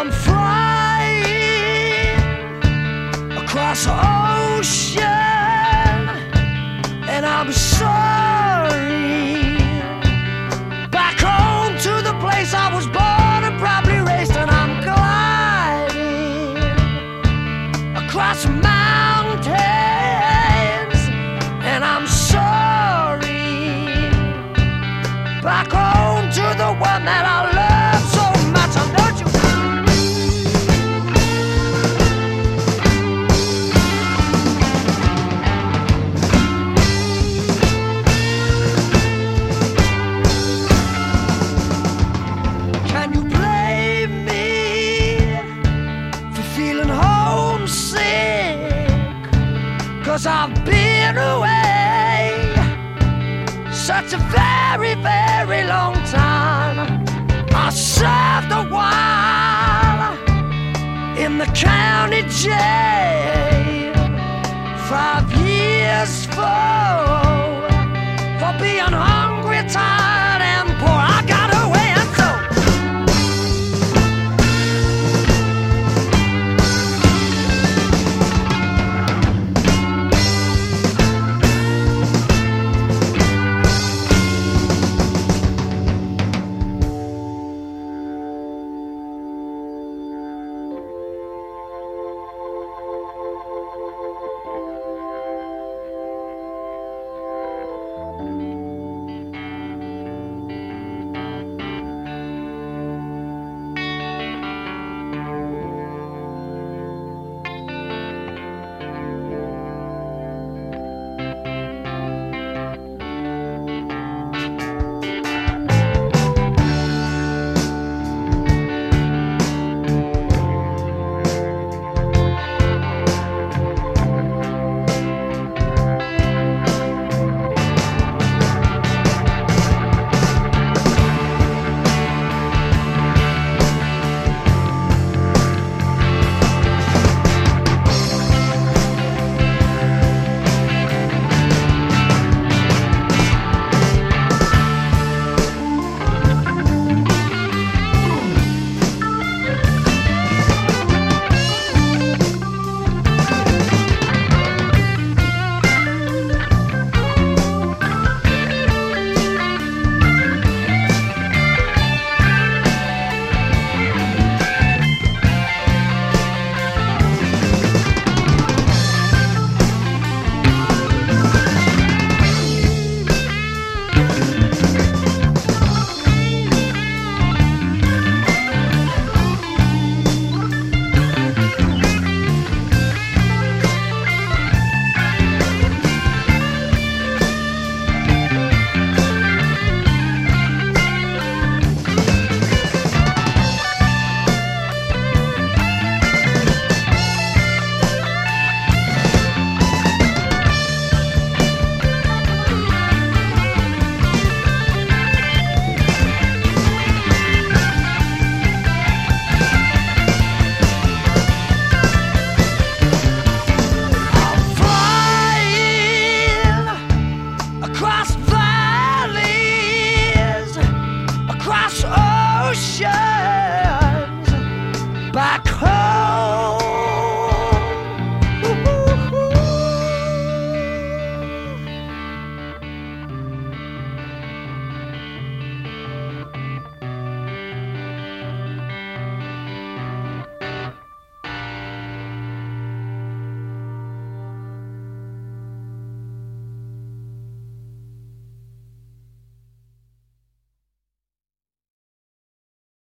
I'm flying across the ocean, and I'm so. Been away such a very, very long time. I served a while in the county jail. Five years for,